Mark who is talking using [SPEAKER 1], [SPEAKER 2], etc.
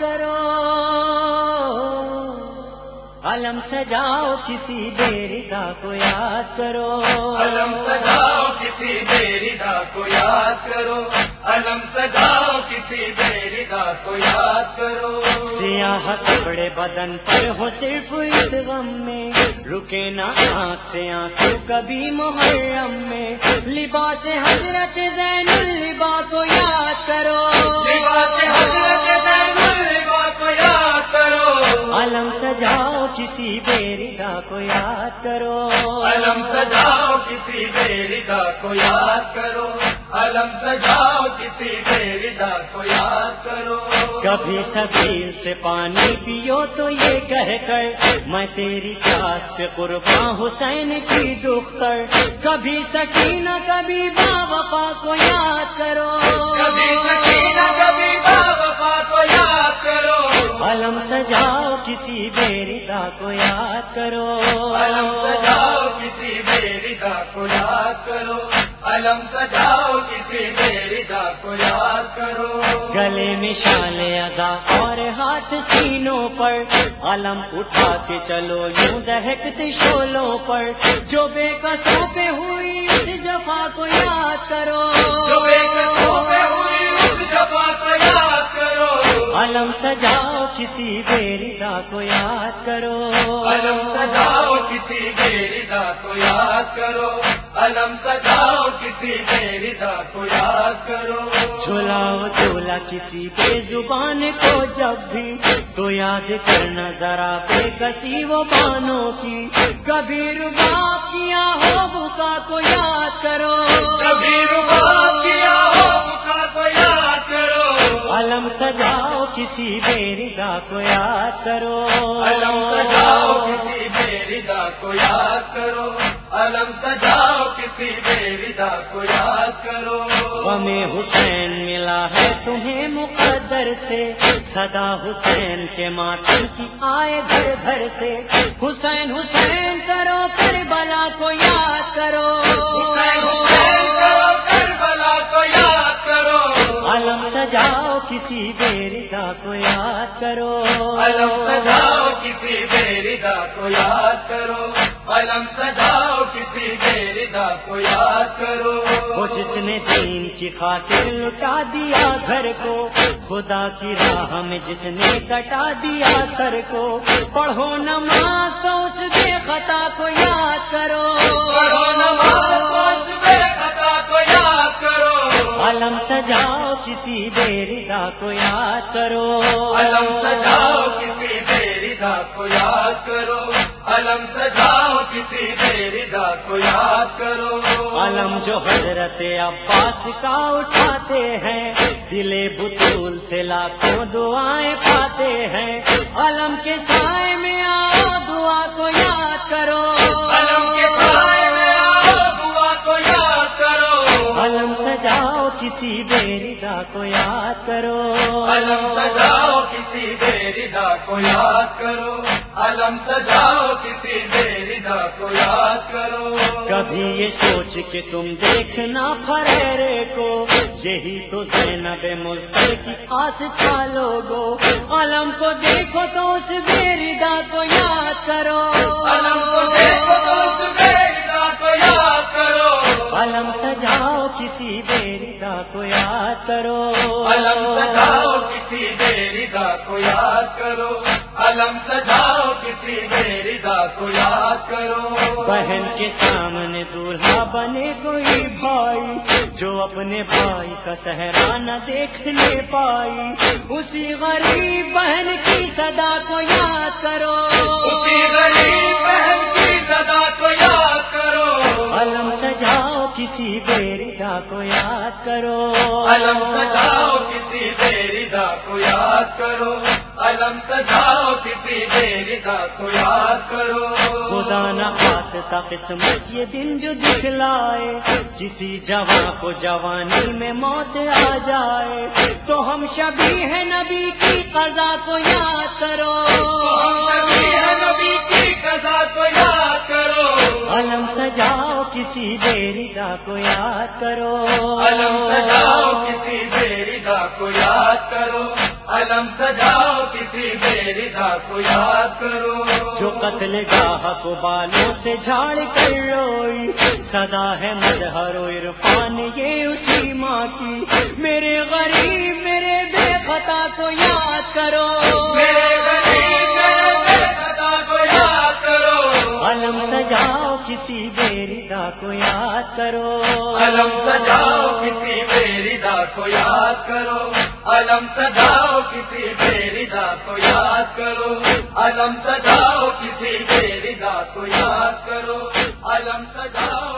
[SPEAKER 1] کرو۔ علم سجاؤ کسی بیردا کو یاد کرو۔
[SPEAKER 2] علم سجاؤ کسی بیردا کو یاد کرو۔ علم سجاؤ کسی بیردا کو یاد کرو۔
[SPEAKER 1] سیاحت بڑے بدن پر ہو صرف اس غم میں۔ رکے نہ آنکھ سے آنکھوں کبھی محرم میں۔ لباس حضرت زین الباس کو یاد کرو۔
[SPEAKER 2] لباس حضرت زین
[SPEAKER 1] علم سجاؤ کسی بیردا کو یاد کرو۔
[SPEAKER 2] علم سجاؤ کسی بیردا کو یاد کرو۔ علم سجاؤ کسی بیردا کو یاد کرو۔
[SPEAKER 1] کبھی سبیل سے پانی پیو تو یہ کہہ کر میں تیری ساس پہ قرباں حسین کی دختر کبھی سکینہ کبھی با وفا کو یاد کرو۔
[SPEAKER 2] کبھی سکینہ کبھی با وفا کو یاد کرو۔
[SPEAKER 1] علم سجاؤ کسی بیردا کو یاد کرو۔
[SPEAKER 2] علم سجاؤ کسی بیردا کو یاد کرو۔ علم سجاؤ کسی بیردا کو یاد کرو۔
[SPEAKER 1] گلے میں شال ادا اور ہاتھ سینوں پر علم اٹھا کے چلو یوں دہکتے شولوں پر۔ جو بے قصوں پہ ہوئی اس جفا کو یاد کرو۔
[SPEAKER 2] جو بے قصوں پہ ہوئی اس جفا کو یاد کرو
[SPEAKER 1] علم سجاؤ کسی بیردا کو یاد کرو۔
[SPEAKER 2] علم سجاؤ کسی بیردا کو یاد کرو۔ علم سجاؤ کسی بیردا کو یاد کرو۔
[SPEAKER 1] جھولاؤ جھولا کسی بے زبان کو جب بھی تو یاد کرنا ذرا بے کسی وہ بانوں کی۔ کبھی ربا کیا ہو بکا کو یاد کرو۔
[SPEAKER 2] کبھی ربا
[SPEAKER 1] علم سجاؤ کسی بیردا کو یاد کرو۔
[SPEAKER 2] علم سجاؤ کسی بیردا کو یاد کرو۔ علم سجاؤ کسی بیردا کو یاد کرو۔
[SPEAKER 1] ہمیں حسین ملا ہے تمہیں مقدر سے۔ سدا حسین کے ماتم کی آئے گھر گھر سے۔ حسین حسین کرو پھر بلا کو یاد کرو۔
[SPEAKER 2] حسین حسین
[SPEAKER 1] کسی بیردا کو یاد کرو۔
[SPEAKER 2] علم سجاؤ کسی بیردا کو یاد کرو۔ علم سجاؤ کسی بیردا کو یاد کرو۔
[SPEAKER 1] وہ جس نے دین کی خاطر لٹا دیا گھر کو خدا کی راہ میں جس نے کٹا دیا سر کو۔ پڑھو نماز تو اس بے خطا کو یاد کرو۔
[SPEAKER 2] پڑھو نماز سوچ بے خطا کو یاد کرو۔
[SPEAKER 1] علم سجاؤ کسی بیردا کو یاد کرو۔
[SPEAKER 2] علم سجاؤ کسی بیردا کو یاد کرو۔ علم سجاؤ کسی بیردا کو یاد کرو۔
[SPEAKER 1] علم جو حضرت عباس کا اٹھاتے ہیں دل بطول سے لاکھوں دعائیں پاتے ہیں۔ علم کے سائے میں آؤ
[SPEAKER 2] علم
[SPEAKER 1] سجاؤ کسی بیردا کو یاد کرو۔
[SPEAKER 2] علم سجاؤ کسی بیردا کو یاد کرو۔
[SPEAKER 1] کبھی یہ سوچ کے تم دیکھنا فرے کو یہی تو زینب مستر کی آس تھا لوگو۔ علم کو دیکھو تو اس بیردا کو یاد کرو۔
[SPEAKER 2] علم کو دیکھو تو اس کو یاد کرو۔
[SPEAKER 1] علم سجاؤ کسی بیردا کو یاد کرو۔
[SPEAKER 2] علم علم سجاؤ کسی بیردا کو یاد کرو۔
[SPEAKER 1] بہن کے سامنے دولہا بنے کوئی بھائی جو اپنے بھائی کا سہرا نہ دیکھنے پائی۔ اسی غریب بہن کی صدا کو یاد کرو۔
[SPEAKER 2] اسی غریب بہن کی صدا کو یاد کرو۔
[SPEAKER 1] علم سجاؤ کسی بیردا کو یاد کرو۔
[SPEAKER 2] علم سجاؤ کسی بیردا کو یاد کرو۔ علم سجاؤ کسی کو یاد کرو۔
[SPEAKER 1] خدا نہ خاصتا قسمت یہ دن جو دکھلائے کسی جوان کو جوانی میں موت آ جائے۔ تو ہم شبی ہے نبی کی قضا کو یاد کرو۔
[SPEAKER 2] نبی کی قضا کو یاد کرو۔
[SPEAKER 1] علم سجاؤ کسی بیردا کو یاد کرو۔
[SPEAKER 2] علم سجاؤ کسی بیردا کو یاد کرو۔ علم سجاؤ کسی بیردا کو یاد کرو۔
[SPEAKER 1] جو قتل گاہ کو بالوں سے جھاڑ کر روئی سدا ہے مظہر و عرفان یہ اسی ماں کی۔ میرے غریب میرے بے خطا کو یاد کرو۔
[SPEAKER 2] میرے غریب میرے بے خطا کو یاد کرو۔
[SPEAKER 1] علم سجاؤ کسی بیردا کو یاد کرو۔
[SPEAKER 2] علم سجاؤ کسی کو یاد کرو، علم سجاؤ کسی بیردا کو یاد کرو۔ علم سجاؤ کسی بیردا کو یاد کرو۔ علم سجاؤ